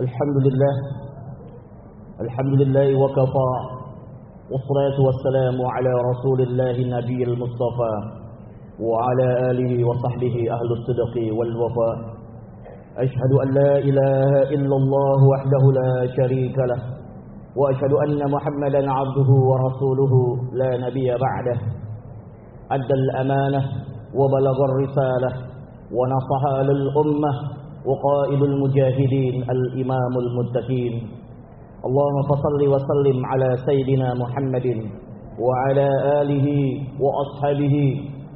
الحمد لله الحمد لله وكفى والصلاة والسلام على رسول الله النبي المصطفى وعلى آله وصحبه أهل الصدق والوفاء. أشهد أن لا إله إلا الله وحده لا شريك له وأشهد أن محمدا عبده ورسوله لا نبي بعده. أدى الأمانة وبلغ الرسالة ونصح للأمة وقائد المجاهدين الإمام المتقين. اللهم فصل وسلم على سيدنا محمد وعلى آله وأصحابه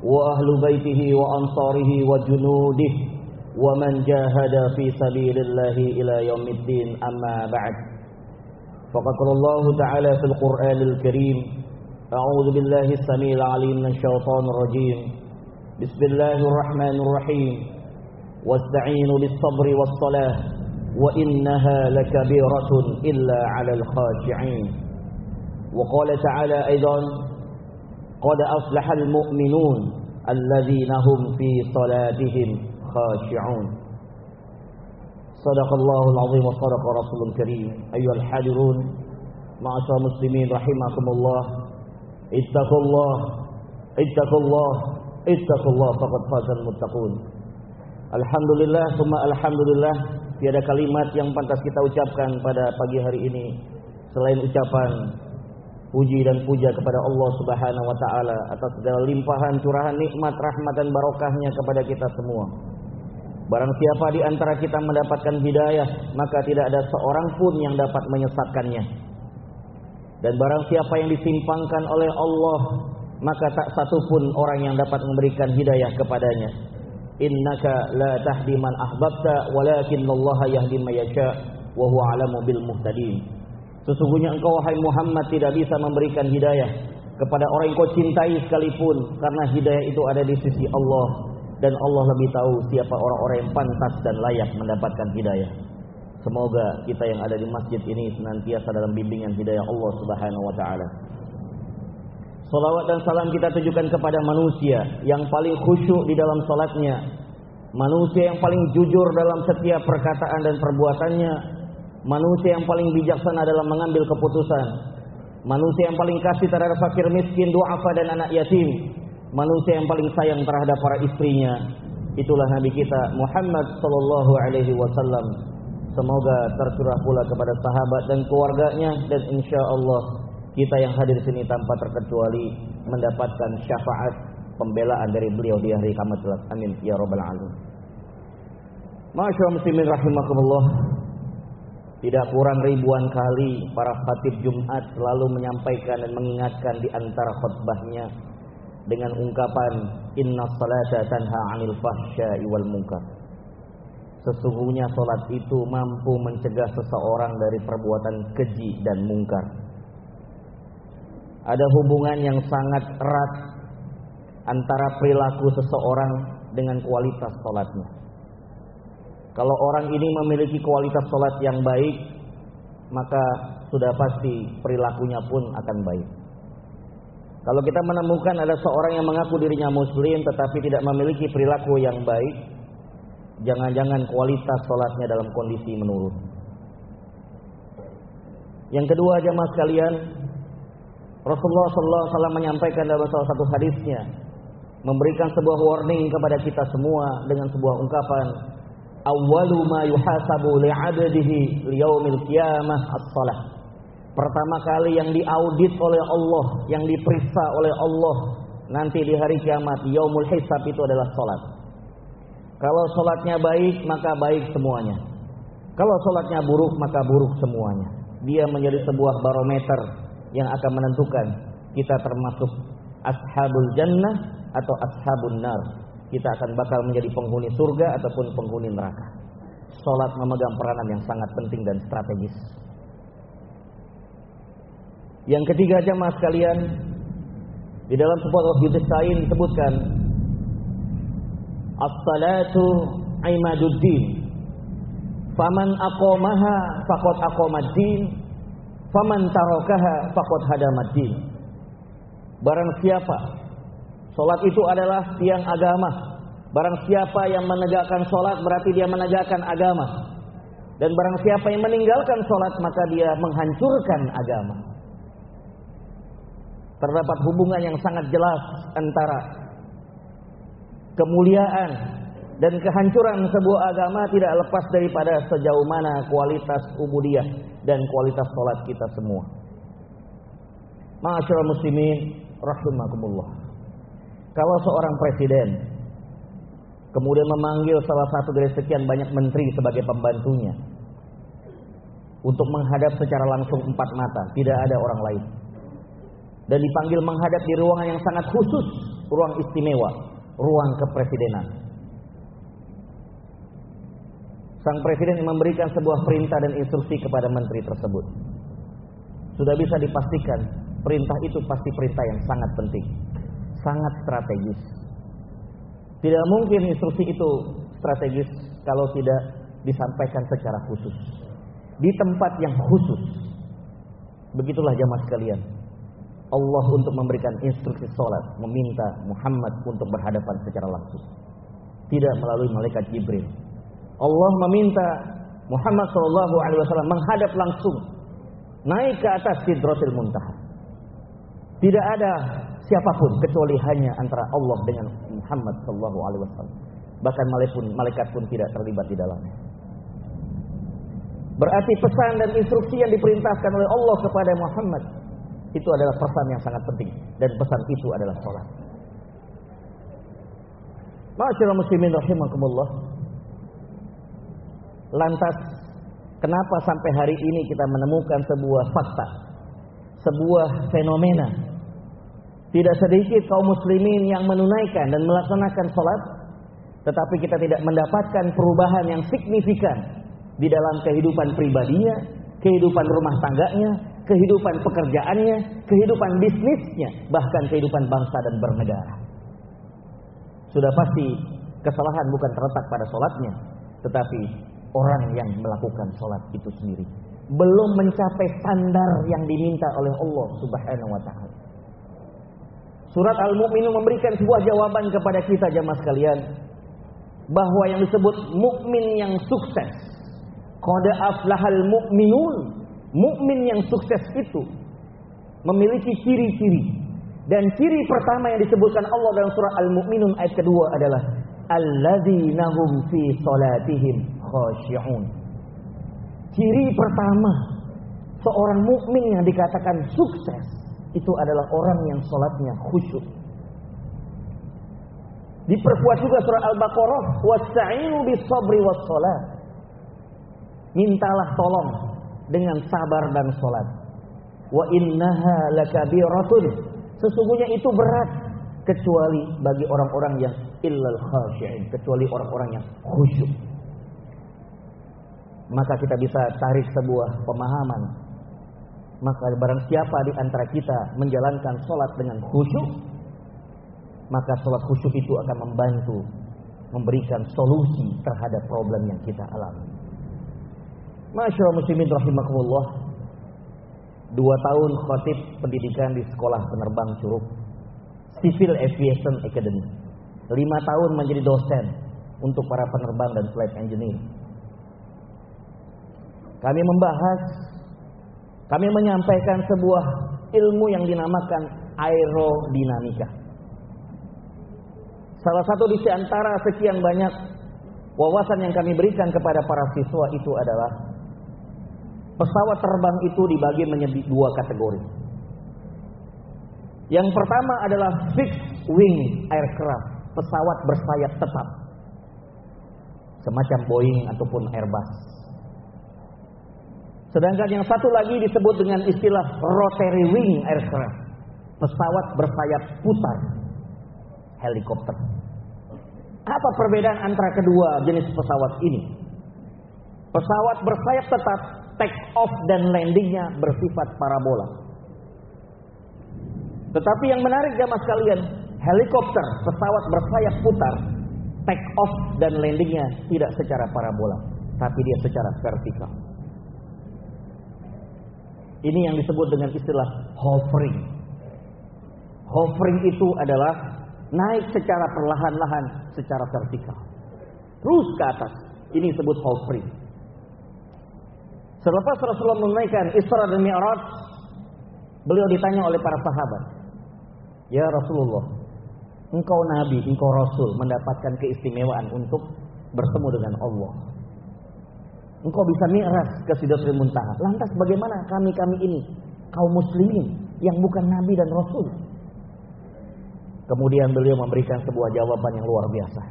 وأهل بيته وأنصاره وجنوده ومن جاهد في سبيل الله إلى يوم الدين. أما بعد فقد قال الله تعالى في القرآن الكريم أعوذ بالله السميع العليم من الشيطان الرجيم. بسم الله الرحمن الرحيم. واستعينوا بالصبر والصلاة وإنها لكبيرة إلا على الخاشعين. وقال تعالى أيضا قد أفلح المؤمنون الذين هم في صلاتهم خاشعون. صدق الله العظيم وصدق رسول الكريم. أيها الحاضرون معاشر المسلمين رحمكم الله اتقوا الله اتقوا الله اتقوا الله فقد فاز المتقون. Alhamdulillah, summa alhamdulillah Tiada kalimat yang pantas kita ucapkan pada pagi hari ini Selain ucapan puji dan puja kepada Allah subhanahu wa ta'ala Atas segala limpahan, curahan, nikmat, rahmat dan barokahnya kepada kita semua. Barang siapa di antara kita mendapatkan hidayah Maka tidak ada seorang pun yang dapat menyesatkannya. Dan barang siapa yang disimpangkan oleh Allah Maka tak satu pun orang yang dapat memberikan hidayah kepadanya innaka la tahdi man ahbabta walakin Allah yahdi man yasha wa huwa alamu bil muhtadin. Sesungguhnya engkau wahai Muhammad tidak bisa memberikan hidayah kepada orang yang kau cintai sekalipun karena hidayah itu ada di sisi Allah dan Allah lebih tahu siapa orang-orang yang pantas dan layak mendapatkan hidayah. Semoga kita yang ada di masjid ini senantiasa dalam bimbingan hidayah Allah Subhanahu wa taala Salawat dan salam kita tujukan kepada manusia yang paling khusyuk di dalam salatnya. Manusia yang paling jujur dalam setiap perkataan dan perbuatannya. Manusia yang paling bijaksana dalam mengambil keputusan. Manusia yang paling kasih terhadap fakir miskin, duafa dan anak yatim. Manusia yang paling sayang terhadap para istrinya. Itulah Nabi kita Muhammad sallallahu alaihi wasallam. Semoga tercurah pula kepada sahabat dan keluarganya dan insya Allah kita yang hadir di sini tanpa terkecuali mendapatkan syafaat pembelaan dari beliau di hari kiamat kelak. Amin ya rabbal alamin. Masyaallah muslimin rahimakumullah. Tidak kurang ribuan kali para khatib Jumat selalu menyampaikan dan mengingatkan di antara khutbahnya dengan ungkapan inna salata tanha 'anil fahsya'i wal munkar. Sesungguhnya salat itu mampu mencegah seseorang dari perbuatan keji dan mungkar ada hubungan yang sangat erat antara perilaku seseorang dengan kualitas sholatnya. Kalau orang ini memiliki kualitas sholat yang baik, maka sudah pasti perilakunya pun akan baik. Kalau kita menemukan ada seorang yang mengaku dirinya muslim tetapi tidak memiliki perilaku yang baik, jangan-jangan kualitas sholatnya dalam kondisi menurun. Yang kedua jamaah sekalian, Rasulullah sallallahu alaihi wasallam menyampaikan dalam salah satu hadisnya memberikan sebuah warning kepada kita semua dengan sebuah ungkapan awwalu ma yuhasabu li'abdihi liyaumil qiyamah as-salah. Pertama kali yang diaudit oleh Allah yang diperiksa oleh Allah nanti di hari kiamat yaumul hisab itu adalah salat. Kalau salatnya baik maka baik semuanya. Kalau salatnya buruk maka buruk semuanya. Dia menjadi sebuah barometer yang akan menentukan kita termasuk ashabul jannah atau ashabun nar. Kita akan bakal menjadi penghuni surga ataupun penghuni neraka. Salat memegang peranan yang sangat penting dan strategis. Yang ketiga jemaah sekalian, di dalam sebuah hadis lain disebutkan As-salatu imaduddin. Faman aqamaha faqad aqamad-din Faman tarakaha faqad hadamaddin. Barang siapa salat itu adalah tiang agama. Barang siapa yang menegakkan salat berarti dia menegakkan agama. Dan barang siapa yang meninggalkan sholat maka dia menghancurkan agama. Terdapat hubungan yang sangat jelas antara kemuliaan dan kehancuran sebuah agama tidak lepas daripada sejauh mana kualitas ubudiyah dan kualitas sholat kita semua. Masyarakat muslimin rahimakumullah. Kalau seorang presiden kemudian memanggil salah satu dari sekian banyak menteri sebagai pembantunya untuk menghadap secara langsung empat mata, tidak ada orang lain. Dan dipanggil menghadap di ruangan yang sangat khusus, ruang istimewa, ruang kepresidenan. Sang presiden memberikan sebuah perintah dan instruksi kepada menteri tersebut. Sudah bisa dipastikan perintah itu pasti perintah yang sangat penting, sangat strategis. Tidak mungkin instruksi itu strategis kalau tidak disampaikan secara khusus. Di tempat yang khusus. Begitulah jamaah sekalian. Allah untuk memberikan instruksi sholat. Meminta Muhammad untuk berhadapan secara langsung. Tidak melalui malaikat Jibril. Allah meminta Muhammad Shallallahu Alaihi Wasallam menghadap langsung. Naik ke atas Sidratil Muntaha. Tidak ada siapa pun kecuali hanya antara Allah dengan Muhammad Shallallahu Alaihi Wasallam. Bahkan malaikat pun, malaikat pun tidak terlibat di dalamnya. Berarti pesan dan instruksi yang diperintahkan oleh Allah kepada Muhammad itu adalah pesan yang sangat penting dan pesan itu adalah sholat. Masyaallah muslimin rahimakumullah. Lantas kenapa sampai hari ini kita menemukan sebuah fakta, sebuah fenomena tidak sedikit kaum muslimin yang menunaikan dan melaksanakan sholat, tetapi kita tidak mendapatkan perubahan yang signifikan di dalam kehidupan pribadinya, kehidupan rumah tangganya, kehidupan pekerjaannya, kehidupan bisnisnya, bahkan kehidupan bangsa dan bernegara. Sudah pasti kesalahan bukan terletak pada sholatnya, tetapi orang yang melakukan sholat itu sendiri. Belum mencapai standar yang diminta oleh Allah Subhanahu wa taala. Surat Al-Mu'minun memberikan sebuah jawaban kepada kita jamaah sekalian bahwa yang disebut mukmin yang sukses qad aflahal mu'minun. Mukmin yang sukses itu memiliki ciri-ciri. Dan ciri pertama yang disebutkan Allah dalam surah Al-Mu'minun ayat kedua adalah alladzina hum fi salatihim khashi'un ciri pertama seorang mukmin yang dikatakan sukses itu adalah orang yang sholatnya khusyuk. Diperkuat juga surah Al-Baqarah, "Wasta'inu bis-sabri was-shalah." Mintalah tolong dengan sabar dan sholat. Wa innaha lakabiratun. Sesungguhnya itu berat kecuali bagi orang-orang yang illal khasyi'in, kecuali orang-orang yang khusyuk. Maka kita bisa tarik sebuah pemahaman maka barang siapa di antara kita menjalankan sholat dengan khusyuk, maka sholat khusyuk itu akan membantu memberikan solusi terhadap problem yang kita alami. Masya muslimin rahimakumullah. Dua tahun khotib pendidikan di sekolah penerbang Curug. Civil Aviation Academy. Lima tahun menjadi dosen untuk para penerbang dan flight engineer. Kami membahas kami menyampaikan sebuah ilmu yang dinamakan aerodinamika. Salah satu di antara sekian banyak wawasan yang kami berikan kepada para siswa itu adalah pesawat terbang itu dibagi menjadi dua kategori. Yang pertama adalah fixed wing aircraft, pesawat bersayap tetap. Semacam Boeing ataupun Airbus. Sedangkan yang satu lagi disebut dengan istilah rotary wing aircraft. Pesawat bersayap putar. Helikopter. Apa perbedaan antara kedua jenis pesawat ini? Pesawat bersayap tetap take off dan landingnya bersifat parabola. Tetapi yang menarik jamaah sekalian, helikopter, pesawat bersayap putar, take off dan landingnya tidak secara parabola, tapi dia secara vertikal. Ini yang disebut dengan istilah hovering. Hovering itu adalah naik secara perlahan-lahan, secara vertikal. Terus ke atas. Ini disebut hovering. Selepas Rasulullah menunaikan Isra dan Mi'raj, beliau ditanya oleh para sahabat, "Ya Rasulullah, engkau nabi, engkau rasul mendapatkan keistimewaan untuk bertemu dengan Allah. Engkau bisa mi'raj ke Sidratul Muntaha. Lantas bagaimana kami-kami ini, kaum muslimin yang bukan nabi dan rasul?" Kemudian beliau memberikan sebuah jawaban yang luar biasa.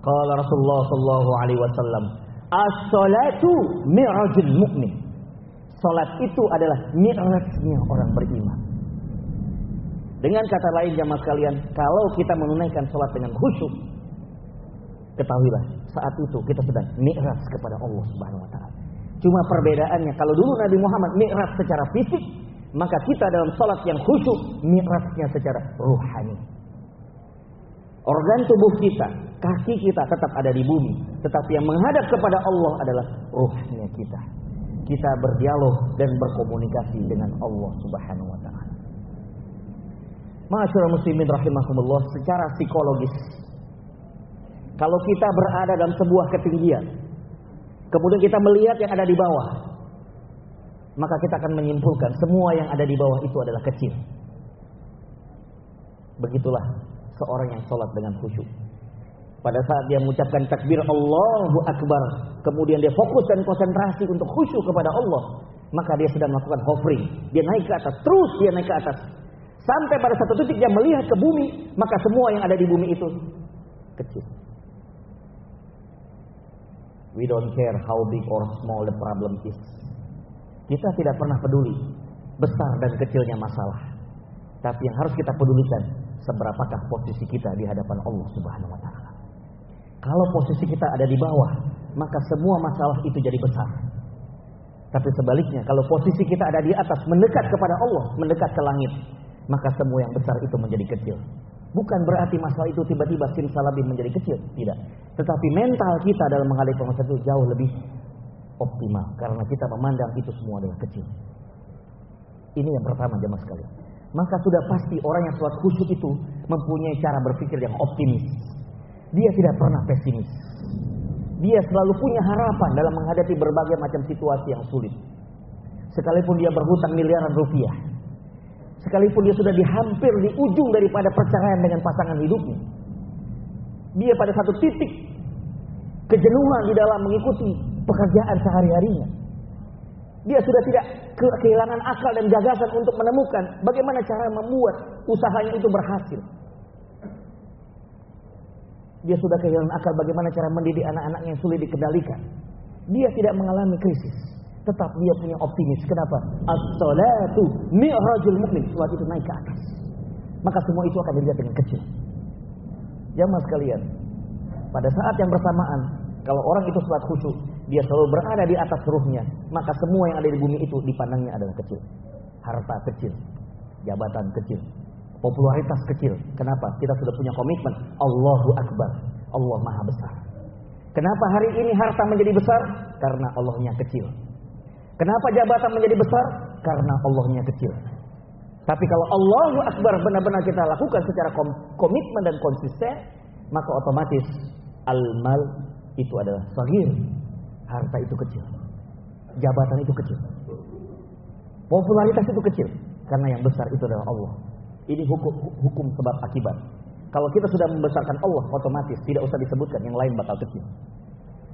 Qala Rasulullah sallallahu alaihi wasallam, As-salatu mi'rajul mu'min. Salat itu adalah mi'rajnya orang beriman. Dengan kata lain jamaah sekalian, kalau kita menunaikan salat dengan khusyuk, ketahuilah saat itu kita sedang mi'raj kepada Allah Subhanahu wa taala. Cuma perbedaannya kalau dulu Nabi Muhammad mi'raj secara fisik, maka kita dalam salat yang khusyuk mi'rajnya secara ruhani. Organ tubuh kita, kaki kita tetap ada di bumi, tetapi yang menghadap kepada Allah adalah ruhnya kita. Kita berdialog dan berkomunikasi dengan Allah Subhanahu wa taala. Masyaallah muslimin rahimakumullah secara psikologis. Kalau kita berada dalam sebuah ketinggian, kemudian kita melihat yang ada di bawah, maka kita akan menyimpulkan semua yang ada di bawah itu adalah kecil. Begitulah seorang yang sholat dengan khusyuk. Pada saat dia mengucapkan takbir Allahu Akbar, kemudian dia fokus dan konsentrasi untuk khusyuk kepada Allah, maka dia sedang melakukan hovering. Dia naik ke atas, terus dia naik ke atas. Sampai pada satu titik dia melihat ke bumi, maka semua yang ada di bumi itu kecil. We don't care how big or small the problem is. Kita tidak pernah peduli besar dan kecilnya masalah. Tapi yang harus kita pedulikan seberapakah posisi kita di hadapan Allah Subhanahu wa taala. Kalau posisi kita ada di bawah, maka semua masalah itu jadi besar. Tapi sebaliknya, kalau posisi kita ada di atas, mendekat kepada Allah, mendekat ke langit, maka semua yang besar itu menjadi kecil. Bukan berarti masalah itu tiba-tiba simsalabim menjadi kecil, tidak. Tetapi mental kita dalam menghadapi masalah itu jauh lebih optimal karena kita memandang itu semua adalah kecil. Ini yang pertama jemaah sekalian. Maka sudah pasti orang yang sholat khusyuk itu mempunyai cara berpikir yang optimis. Dia tidak pernah pesimis. Dia selalu punya harapan dalam menghadapi berbagai macam situasi yang sulit. Sekalipun dia berhutang miliaran rupiah. Sekalipun dia sudah dihampir di ujung daripada perceraian dengan pasangan hidupnya. Dia pada satu titik kejenuhan di dalam mengikuti pekerjaan sehari-harinya. Dia sudah tidak kehilangan akal dan gagasan untuk menemukan bagaimana cara membuat usahanya itu berhasil. Dia sudah kehilangan akal bagaimana cara mendidik anak-anaknya yang sulit dikendalikan. Dia tidak mengalami krisis. Tetap dia punya optimis. Kenapa? As-salatu mi'rajul mu'min. Salat itu naik ke atas. Maka semua itu akan dilihat dengan kecil. Jamaah sekalian. Pada saat yang bersamaan. Kalau orang itu salat khusyuk. Dia selalu berada di atas ruhnya. Maka semua yang ada di bumi itu dipandangnya adalah kecil. Harta kecil. Jabatan kecil popularitas kecil. Kenapa? Kita sudah punya komitmen. Allahu Akbar. Allah Maha Besar. Kenapa hari ini harta menjadi besar? Karena Allahnya kecil. Kenapa jabatan menjadi besar? Karena Allahnya kecil. Tapi kalau Allahu Akbar benar-benar kita lakukan secara komitmen dan konsisten, maka otomatis al-mal itu adalah sagir. Harta itu kecil. Jabatan itu kecil. Popularitas itu kecil. Karena yang besar itu adalah Allah. Ini hukum, hukum sebab akibat. Kalau kita sudah membesarkan Allah, otomatis tidak usah disebutkan yang lain bakal kecil.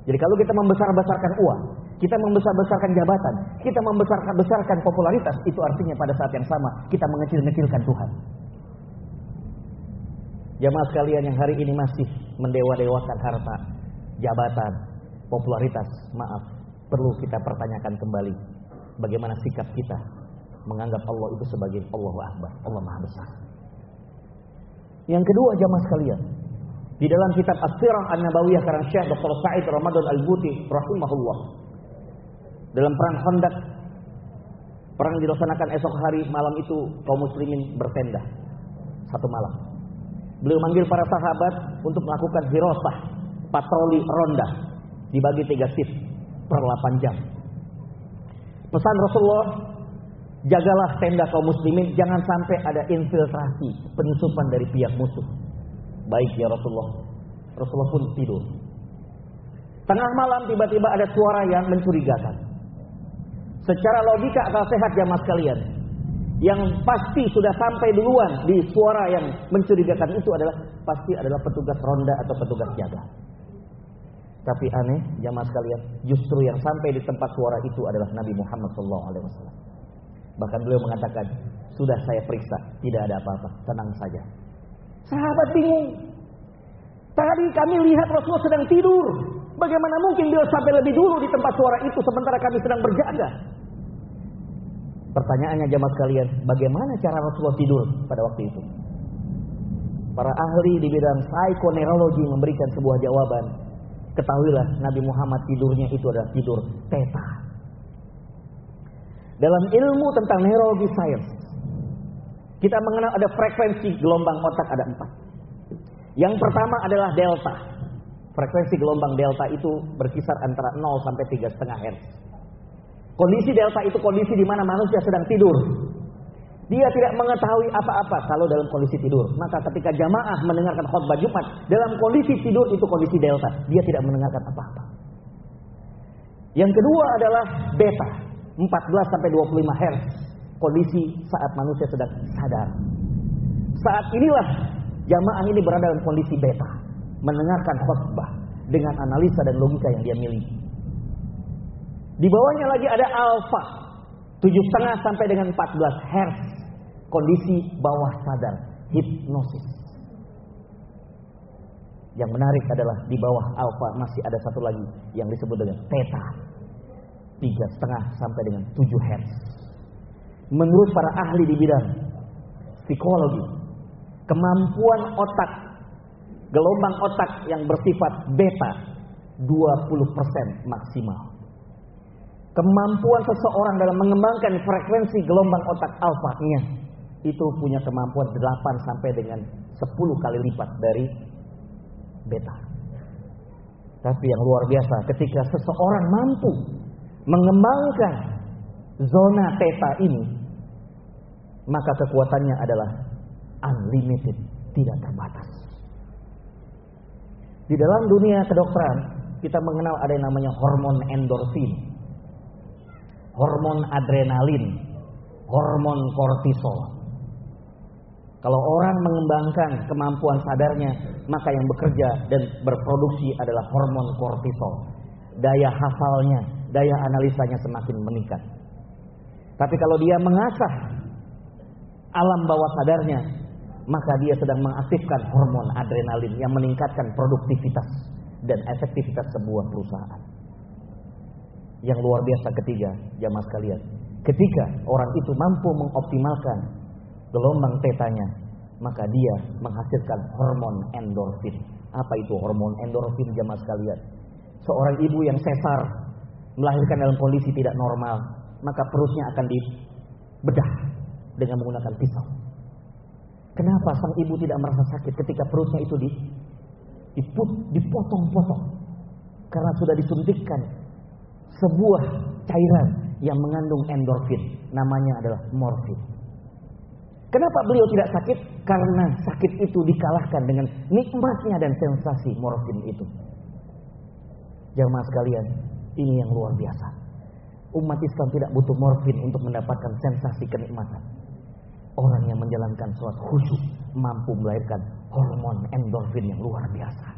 Jadi kalau kita membesar-besarkan uang, kita membesar-besarkan jabatan, kita membesar-besarkan popularitas, itu artinya pada saat yang sama kita mengecil-ngecilkan Tuhan. Jamaah sekalian yang hari ini masih mendewa-dewakan harta, jabatan, popularitas, maaf, perlu kita pertanyakan kembali bagaimana sikap kita menganggap Allah itu sebagai Allahu Akbar, Allah Maha Besar. Yang kedua jamaah sekalian, di dalam kitab As-Sirah An-Nabawiyah karang Syekh Dr. Sa'id Ramadan Al-Buti rahimahullah. Dalam perang Khandaq perang dilaksanakan esok hari malam itu kaum muslimin bertenda satu malam. Beliau manggil para sahabat untuk melakukan hirosah, patroli ronda dibagi tiga shift per 8 jam. Pesan Rasulullah Jagalah tenda kaum muslimin jangan sampai ada infiltrasi, penyusupan dari pihak musuh. Baik ya Rasulullah. Rasulullah pun tidur. Tengah malam tiba-tiba ada suara yang mencurigakan. Secara logika akal sehat jamaah sekalian. Yang pasti sudah sampai duluan di suara yang mencurigakan itu adalah pasti adalah petugas ronda atau petugas jaga. Tapi aneh jamaah sekalian, justru yang sampai di tempat suara itu adalah Nabi Muhammad SAW. Bahkan beliau mengatakan, sudah saya periksa, tidak ada apa-apa, tenang saja. Sahabat bingung. Tadi kami lihat Rasulullah sedang tidur. Bagaimana mungkin beliau sampai lebih dulu di tempat suara itu sementara kami sedang berjaga? Pertanyaannya jamaah sekalian, bagaimana cara Rasulullah tidur pada waktu itu? Para ahli di bidang psikoneurologi memberikan sebuah jawaban. Ketahuilah Nabi Muhammad tidurnya itu adalah tidur teta. Dalam ilmu tentang neurologi sains, kita mengenal ada frekuensi gelombang otak ada empat. Yang pertama adalah delta. Frekuensi gelombang delta itu berkisar antara 0 sampai 3,5 Hz. Kondisi delta itu kondisi di mana manusia sedang tidur. Dia tidak mengetahui apa-apa kalau dalam kondisi tidur. Maka ketika jamaah mendengarkan khutbah Jumat dalam kondisi tidur itu kondisi delta, dia tidak mendengarkan apa-apa. Yang kedua adalah beta, 14 sampai 25 Hz. Kondisi saat manusia sedang sadar. Saat inilah jamaah ini berada dalam kondisi beta, mendengarkan khutbah dengan analisa dan logika yang dia miliki. Di bawahnya lagi ada alfa, tujuh setengah sampai dengan 14 hertz, kondisi bawah sadar, hipnosis. Yang menarik adalah di bawah alfa masih ada satu lagi yang disebut dengan theta, tiga setengah sampai dengan tujuh hertz. Menurut para ahli di bidang psikologi, kemampuan otak, gelombang otak yang bersifat beta 20% maksimal. Kemampuan seseorang dalam mengembangkan frekuensi gelombang otak alfa-nya itu punya kemampuan 8 sampai dengan 10 kali lipat dari beta. Tapi yang luar biasa ketika seseorang mampu mengembangkan zona theta ini maka kekuatannya adalah unlimited, tidak terbatas. Di dalam dunia kedokteran kita mengenal ada yang namanya hormon endorfin, hormon adrenalin, hormon kortisol. Kalau orang mengembangkan kemampuan sadarnya, maka yang bekerja dan berproduksi adalah hormon kortisol. Daya hafalnya, daya analisanya semakin meningkat. Tapi kalau dia mengasah alam bawah sadarnya, maka dia sedang mengaktifkan hormon adrenalin yang meningkatkan produktivitas dan efektivitas sebuah perusahaan. Yang luar biasa ketiga, jamaah sekalian. Ketika orang itu mampu mengoptimalkan gelombang tetanya, maka dia menghasilkan hormon endorfin. Apa itu hormon endorfin jamaah sekalian? Seorang ibu yang sesar melahirkan dalam kondisi tidak normal, maka perutnya akan dibedah dengan menggunakan pisau. Kenapa sang ibu tidak merasa sakit ketika perutnya itu dipotong-potong? Karena sudah disuntikkan sebuah cairan yang mengandung endorfin, namanya adalah morfin. Kenapa beliau tidak sakit? Karena sakit itu dikalahkan dengan nikmatnya dan sensasi morfin itu. Jamaah sekalian, ini yang luar biasa. Umat Islam tidak butuh morfin untuk mendapatkan sensasi kenikmatan. Orang yang menjalankan sholat khusyuk mampu melahirkan hormon endorfin yang luar biasa.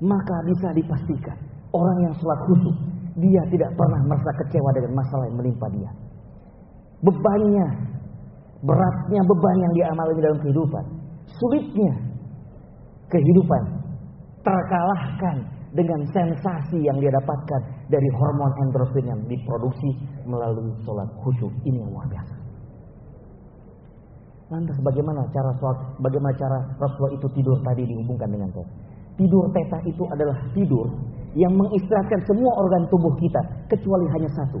Maka bisa dipastikan orang yang sholat khusyuk dia tidak pernah merasa kecewa dengan masalah yang menimpa dia. Bebannya, beratnya beban yang dia alami dalam kehidupan, sulitnya kehidupan terkalahkan dengan sensasi yang dia dapatkan dari hormon endorfin yang diproduksi melalui sholat khusyuk ini yang luar biasa. Lantas bagaimana cara sholat, bagaimana cara Rasulullah itu tidur tadi dihubungkan dengan saya? Tidur teta itu adalah tidur yang mengistirahatkan semua organ tubuh kita kecuali hanya satu.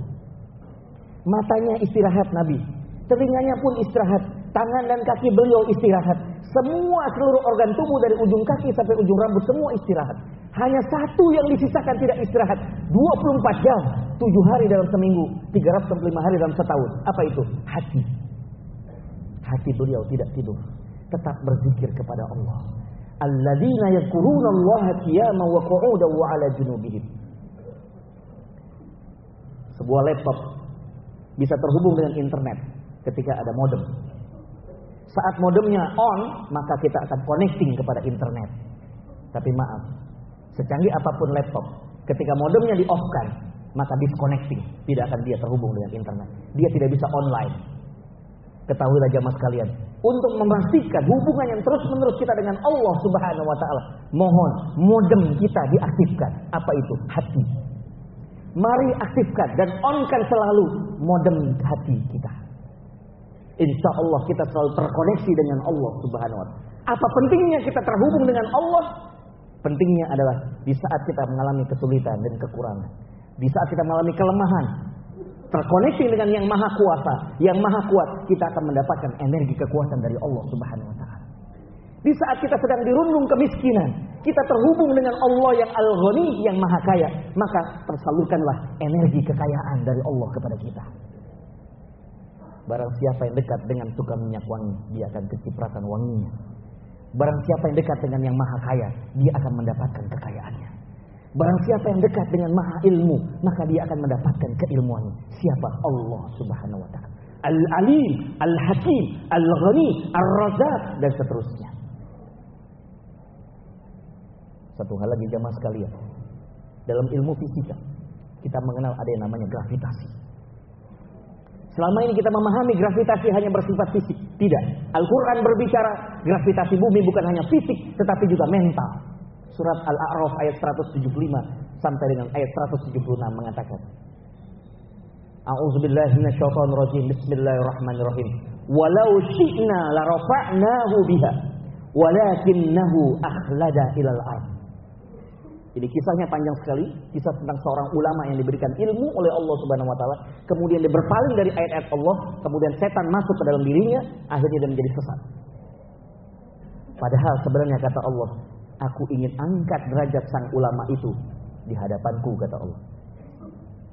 Matanya istirahat Nabi, telinganya pun istirahat, tangan dan kaki beliau istirahat. Semua seluruh organ tubuh dari ujung kaki sampai ujung rambut semua istirahat. Hanya satu yang disisakan tidak istirahat. 24 jam, 7 hari dalam seminggu, 365 hari dalam setahun. Apa itu? Hati. Hati beliau tidak tidur, tetap berzikir kepada Allah. Alladzina yadhkuruna Allah qiyaman wa qu'udan wa 'ala junubihim. Sebuah laptop bisa terhubung dengan internet ketika ada modem. Saat modemnya on, maka kita akan connecting kepada internet. Tapi maaf, secanggih apa pun laptop, ketika modemnya di off-kan, maka disconnecting, tidak akan dia terhubung dengan internet. Dia tidak bisa online. Ketahuilah jamaah sekalian, untuk memastikan hubungan yang terus-menerus kita dengan Allah Subhanahu wa taala, mohon modem kita diaktifkan. Apa itu? Hati. Mari aktifkan dan onkan selalu modem hati kita. Insya Allah kita selalu terkoneksi dengan Allah Subhanahu wa taala. Apa pentingnya kita terhubung dengan Allah? Pentingnya adalah di saat kita mengalami kesulitan dan kekurangan. Di saat kita mengalami kelemahan, terkoneksi dengan yang maha kuasa, yang maha kuat, kita akan mendapatkan energi kekuatan dari Allah Subhanahu wa taala. Di saat kita sedang dirundung kemiskinan, kita terhubung dengan Allah yang Al-Ghani, yang maha kaya, maka tersalurkanlah energi kekayaan dari Allah kepada kita. Barang siapa yang dekat dengan tukang minyak wangi, dia akan kecipratan wanginya. Barang siapa yang dekat dengan yang maha kaya, dia akan mendapatkan kekayaannya. Barang siapa yang dekat dengan maha ilmu, maka dia akan mendapatkan keilmuannya. Siapa? Allah subhanahu wa ta'ala. Al-Alim, Al-Hakim, Al-Ghani, Al-Razak, dan seterusnya. Satu hal lagi jamaah sekalian. Dalam ilmu fisika, kita mengenal ada yang namanya gravitasi. Selama ini kita memahami gravitasi hanya bersifat fisik. Tidak. Al-Quran berbicara gravitasi bumi bukan hanya fisik tetapi juga mental. Surat Al-A'raf ayat 175 sampai dengan ayat 176 mengatakan. A'udzubillahi. Bismillahirrahmanirrahim. Walau syi'na la rafa'nahu biha walakinnahu akhlada ilal ardh. Jadi kisahnya panjang sekali, kisah tentang seorang ulama yang diberikan ilmu oleh Allah Subhanahu wa taala, kemudian dia berpaling dari ayat-ayat Allah, kemudian setan masuk ke dalam dirinya, akhirnya dia menjadi sesat. Padahal sebenarnya kata Allah, aku ingin angkat derajat sang ulama itu di hadapanku kata Allah.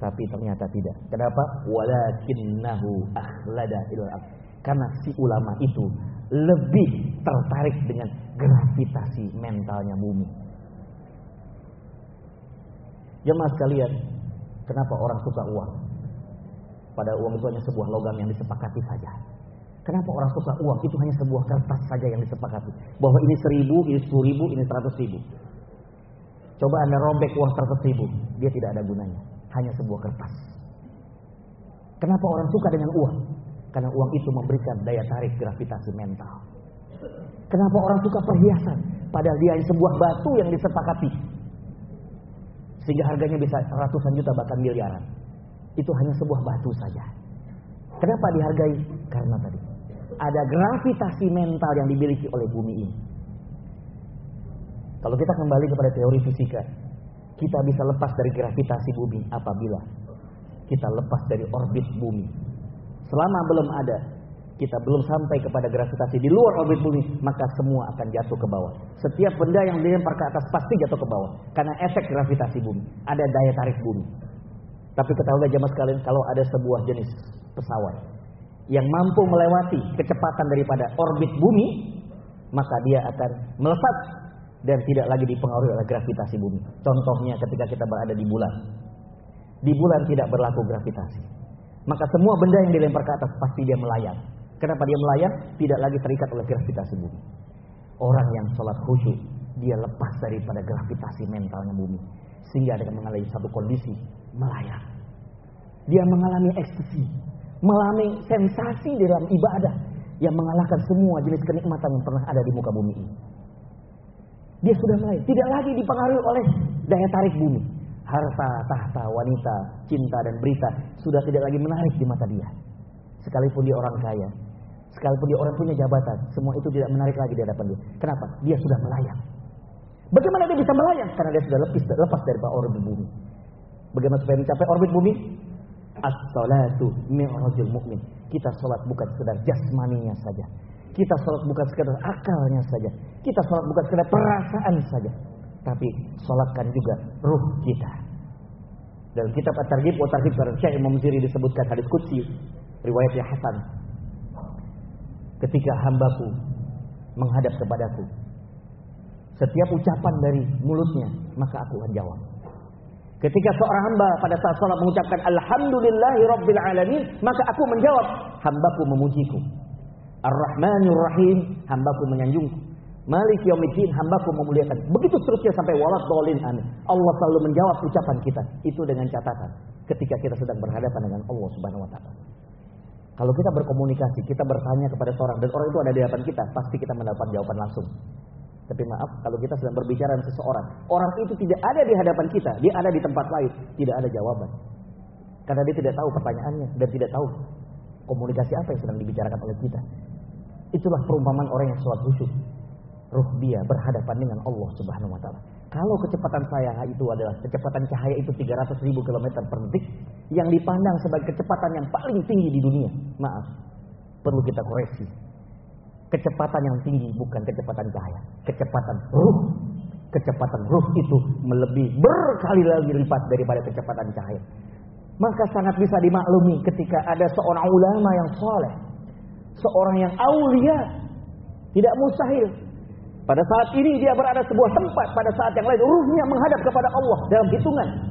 Tapi ternyata tidak. Kenapa? Walakinnahu akhlada ilal Karena si ulama itu lebih tertarik dengan gravitasi mentalnya bumi. Jemaah sekalian, kenapa orang suka uang? Pada uang itu hanya sebuah logam yang disepakati saja. Kenapa orang suka uang? Itu hanya sebuah kertas saja yang disepakati. Bahwa ini seribu, ini sepuluh ribu, ini seratus ribu. Coba anda robek uang seratus ribu. Dia tidak ada gunanya. Hanya sebuah kertas. Kenapa orang suka dengan uang? Karena uang itu memberikan daya tarik gravitasi mental. Kenapa orang suka perhiasan? Padahal dia hanya sebuah batu yang disepakati. Sehingga harganya bisa ratusan juta bahkan miliaran. Itu hanya sebuah batu saja. Kenapa dihargai? Karena tadi ada gravitasi mental yang dimiliki oleh bumi ini. Kalau kita kembali kepada teori fisika, kita bisa lepas dari gravitasi bumi apabila kita lepas dari orbit bumi. Selama belum ada kita belum sampai kepada gravitasi di luar orbit bumi, maka semua akan jatuh ke bawah. Setiap benda yang dilempar ke atas pasti jatuh ke bawah karena efek gravitasi bumi. Ada daya tarik bumi. Tapi ketahuilah jamaah sekalian, kalau ada sebuah jenis pesawat yang mampu melewati kecepatan daripada orbit bumi, maka dia akan melesat dan tidak lagi dipengaruhi oleh gravitasi bumi. Contohnya ketika kita berada di bulan. Di bulan tidak berlaku gravitasi. Maka semua benda yang dilempar ke atas pasti dia melayang. Kenapa dia melayang? Tidak lagi terikat oleh gravitasi bumi. Orang yang sholat khusyuk, dia lepas daripada gravitasi mentalnya bumi. Sehingga dia mengalami satu kondisi melayang. Dia mengalami ekstasi, mengalami sensasi dalam ibadah yang mengalahkan semua jenis kenikmatan yang pernah ada di muka bumi ini. Dia sudah melayang, tidak lagi dipengaruhi oleh daya tarik bumi. Harta, tahta, wanita, cinta dan berita sudah tidak lagi menarik di mata dia. Sekalipun dia orang kaya, Sekalipun dia orang punya jabatan, semua itu tidak menarik lagi di hadapan dia. Kenapa? Dia sudah melayang. Bagaimana dia bisa melayang? Karena dia sudah lepas, lepas dari orbit bumi. Bagaimana supaya mencapai orbit bumi? As-salatu mi'rajul mu'min. Kita sholat bukan sekedar jasmaninya saja. Kita sholat bukan sekedar akalnya saja. Kita sholat bukan sekedar perasaan saja. Tapi sholatkan juga ruh kita. Dalam kitab At-Targhib wa Targhib Syekh Imam Ziri disebutkan hadis qudsi riwayatnya Hasan ketika hambaku menghadap kepadaku. Setiap ucapan dari mulutnya, maka aku akan jawab. Ketika seorang hamba pada saat salat mengucapkan Alhamdulillahi Rabbil Alamin, maka aku menjawab, hambaku memujiku. Ar-Rahmanir Rahim, hambaku menyanjungku. Malik Yaumiddin, hambaku memuliakan. Begitu seterusnya sampai walad dolin amin. Allah selalu menjawab ucapan kita. Itu dengan catatan. Ketika kita sedang berhadapan dengan Allah Subhanahu Wa Taala. Kalau kita berkomunikasi, kita bertanya kepada seorang dan orang itu ada di hadapan kita, pasti kita mendapat jawaban langsung. Tapi maaf, kalau kita sedang berbicara dengan seseorang, orang itu tidak ada di hadapan kita, dia ada di tempat lain, tidak ada jawaban. Karena dia tidak tahu pertanyaannya dan tidak tahu komunikasi apa yang sedang dibicarakan oleh kita. Itulah perumpamaan orang yang sholat khusyuk. Ruh dia berhadapan dengan Allah Subhanahu wa taala. Kalau kecepatan saya itu adalah kecepatan cahaya itu 300 ribu kilometer per detik yang dipandang sebagai kecepatan yang paling tinggi di dunia. Maaf, perlu kita koreksi. Kecepatan yang tinggi bukan kecepatan cahaya, kecepatan ruh. Kecepatan ruh itu melebihi berkali lagi lipat daripada kecepatan cahaya. Maka sangat bisa dimaklumi ketika ada seorang ulama yang soleh, seorang yang aulia, tidak mustahil. Pada saat ini dia berada sebuah tempat, pada saat yang lain ruhnya menghadap kepada Allah dalam hitungan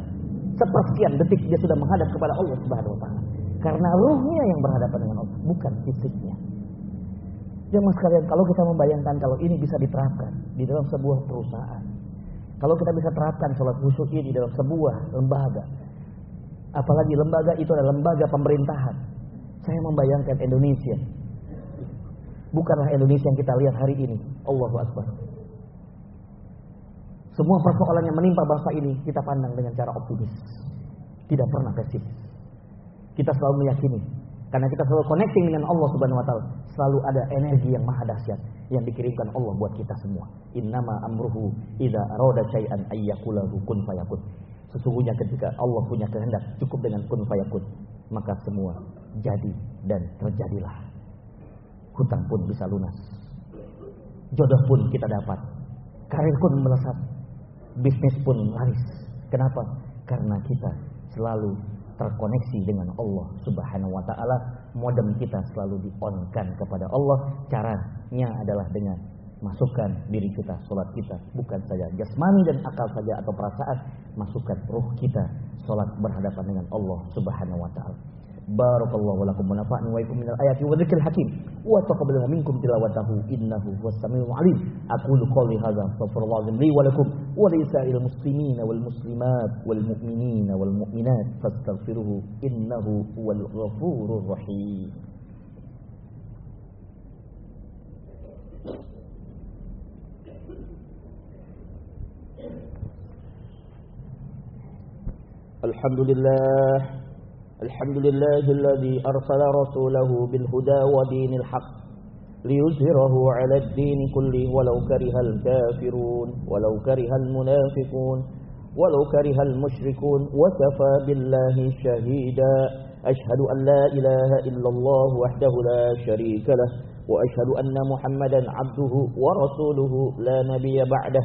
sepersekian detik dia sudah menghadap kepada Allah Subhanahu wa taala. Karena ruhnya yang berhadapan dengan Allah, bukan fisiknya. Jemaah sekalian, kalau kita membayangkan kalau ini bisa diterapkan di dalam sebuah perusahaan, kalau kita bisa terapkan sholat khusyuk ini dalam sebuah lembaga, apalagi lembaga itu adalah lembaga pemerintahan, saya membayangkan Indonesia, bukanlah Indonesia yang kita lihat hari ini. Allahu Akbar. Semua persoalan yang menimpa bangsa ini kita pandang dengan cara optimis, tidak pernah pesimis. Kita selalu meyakini karena kita selalu connecting dengan Allah Subhanahu wa taala, selalu ada energi yang maha dahsyat yang dikirimkan Allah buat kita semua. Innama amruhu idza arada syai'an ayyakulahu kun fayakun. Sesungguhnya ketika Allah punya kehendak cukup dengan kun fayakun, maka semua jadi dan terjadilah. Hutang pun bisa lunas. Jodoh pun kita dapat. Karir pun melesat. Bisnis pun laris. Kenapa? Karena kita selalu terkoneksi dengan Allah Subhanahu wa taala, modem kita selalu di-on-kan kepada Allah. Caranya adalah dengan masukkan diri kita, sholat kita, bukan saja jasmani dan akal saja atau perasaan, masukkan ruh kita, sholat berhadapan dengan Allah Subhanahu wa taala. بارك الله لكم ونفعني وإياكم من الآيات والذكر الحكيم وتقبلها منكم تلاوته إنه هو السميع العليم أقول قولي هذا فاغفر الله لي ولكم ولسائر المسلمين والمسلمات والمؤمنين والمؤمنات فاستغفروه إنه هو الغفور الرحيم الحمد لله الحمد لله الذي أرسل رسوله بالهدى ودين الحق ليظهره على الدين كله ولو كره الكافرون ولو كره المنافقون ولو كره المشركون وكفى بالله شهيدا. أشهد أن لا إله إلا الله وحده لا شريك له وأشهد أن محمدا عبده ورسوله لا نبي بعده.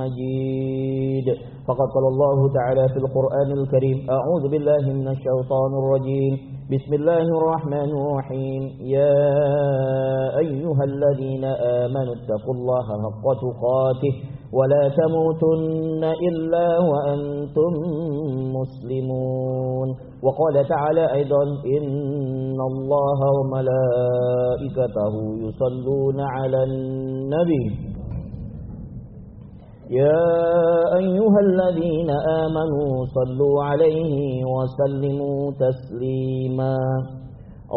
مجيد. فقد قال الله تعالى في القرآن الكريم أعوذ بالله من الشيطان الرجيم. بسم الله الرحمن الرحيم. يا أيها الذين آمنوا اتقوا الله حق تقاته ولا تموتن إلا وأنتم مسلمون. وقال تعالى أيضا إن الله وملائكته يصلون على النبي. يا أيها الذين آمنوا صلوا عليه وسلموا تسليما.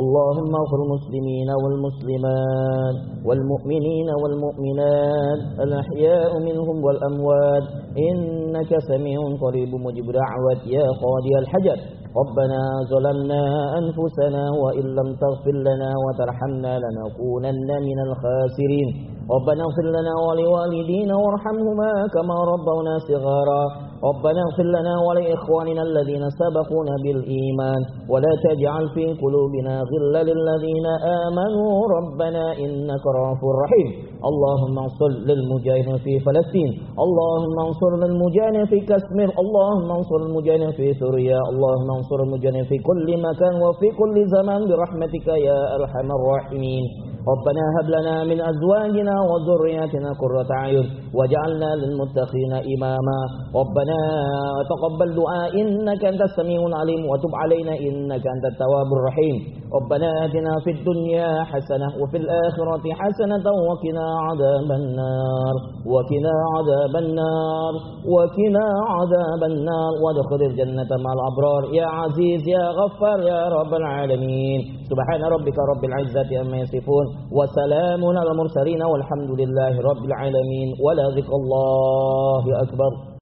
اللهم اغفر المسلمين والمسلمات والمؤمنين والمؤمنات الأحياء منهم والأموات. إنك سميع قريب مجيب دعوة. يا قاضي الحجر ربنا ظلمنا أنفسنا وإن لم تغفر لنا وترحمنا لنكونن من الخاسرين. ربنا اغفر لنا ولوالدينا وارحمهما كما ربونا صغارا. ربنا اغفر لنا ولإخواننا الذين سبقونا بالإيمان. ولا تجعل في قلوبنا غلا للذين آمنوا. ربنا إنك رؤوف رحيم. اللهم انصر للمجاهدين في فلسطين. اللهم انصر للمجاهدين في كشمير. اللهم انصر المجاهدين في سوريا. اللهم انصر المجاهدين في كل مكان وفي كل زمان برحمتك يا أرحم الراحمين. ربنا هب لنا من أزواجنا وذرياتنا قرة أعين واجعلنا للمتقين إماما. ربنا تقبل دعاء إنك أنت السميع العليم وتب علينا إنك أنت التواب الرحيم. ربنا آتنا في الدنيا حسنة وفي الآخرة حسنة وقنا عذاب النار وقنا عذاب النار وقنا عذاب النار وادخل الجنة مع الأبرار. يا عزيز يا غفار يا رب العالمين. سبحان ربك رب العزة أما يصفون وسلام على المرسلين والحمد لله رب العالمين. ولا ذكر الله أكبر.